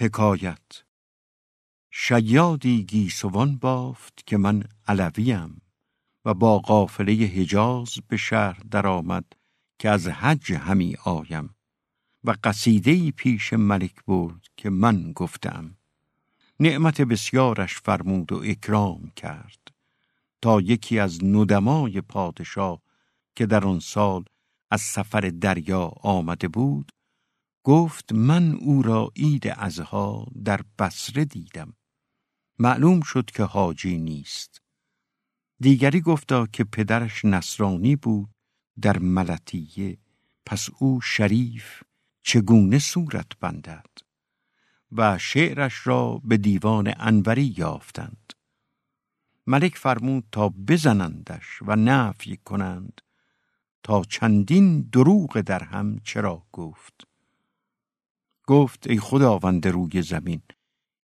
حکایت. شیادی گیسوان بافت که من علویم و با قافله حجاز به شهر درآمد که از حج همی آیم و قصیده پیش ملک برد که من گفتم. نعمت بسیارش فرمود و اکرام کرد تا یکی از ندمای پادشاه که در آن سال از سفر دریا آمده بود گفت من او را عید ازها در بسره دیدم. معلوم شد که حاجی نیست. دیگری گفتا که پدرش نصرانی بود در ملتیه پس او شریف چگونه صورت بندد؟ و شعرش را به دیوان انوری یافتند. ملک فرمود تا بزنندش و نفی کنند. تا چندین دروغ در هم چرا گفت؟ گفت ای خداوند روی زمین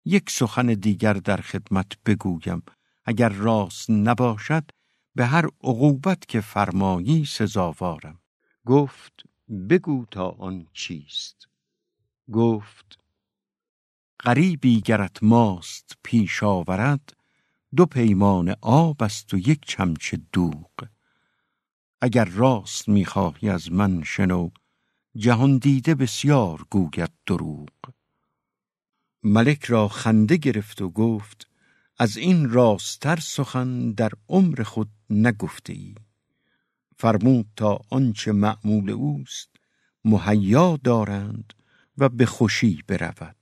یک سخن دیگر در خدمت بگویم. اگر راست نباشد به هر عقوبت که فرمایی سزاوارم. گفت بگو تا آن چیست. گفت غریبی گرت ماست پیش آورد دو پیمان آب است و یک چمچه دوغ. اگر راست می‌خواهی از من شنو جهان دیده بسیار گوید دروغ. ملک را خنده گرفت و گفت از این راستر سخن در عمر خود نگفته ای فرمود تا آنچه معمول اوست مهیا دارند و به خوشی برود.